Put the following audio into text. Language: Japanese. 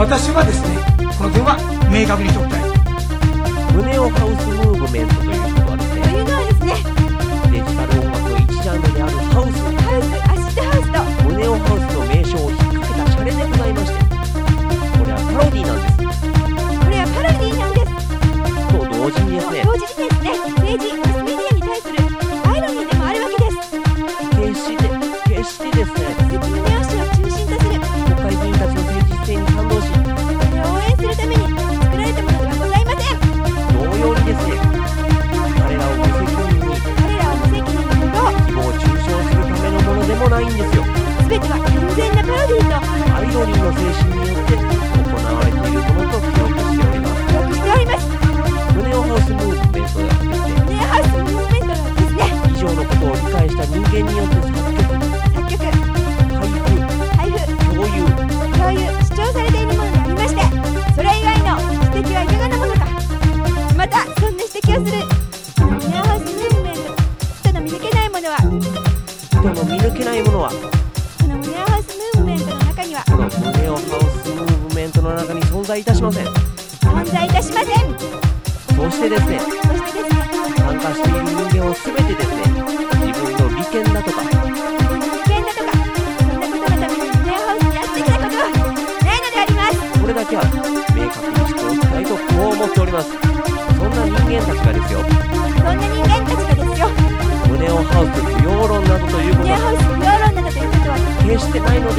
私はですねこの点は明確にしておきたい。胸をハウスムーブメントということはですねというのはですね。デジタル音楽の一ジャンルであるハウス。ハウスアシストハウスと胸をハウスの名称を引っ掛けたシャレでございましてこれはパロディなんです。これはパロディなんです。と同時にですね。同時にですね。政治マスメディアに対するアイロニーでもあるわけです。決して決してですねの精神によって行われているものと記録しております記録しております胸をハウスムーブメントではですねネアハウスムーブメントがですね以上のことを理解した人間によって作曲作曲配布配布共有共有主張されているものでありましてそれ以外の指摘はいかがなものかまたそんな指摘をするこのネアハウスムーブメント人の見抜けないものは人の見抜けないものは在いたしません。存在いたしません。そしてですねそしてですね参加している人間は全てですね自分の利権だとか危険だとかそんなことのためにネアハウスにやってきたことはないのであります。これだけは明確にしておきたいとこう思っております。そんな人間たちがですよ。そんな人間たちがですよ。胸をハウス不要論などということネアはハウス不要論などということは決してないの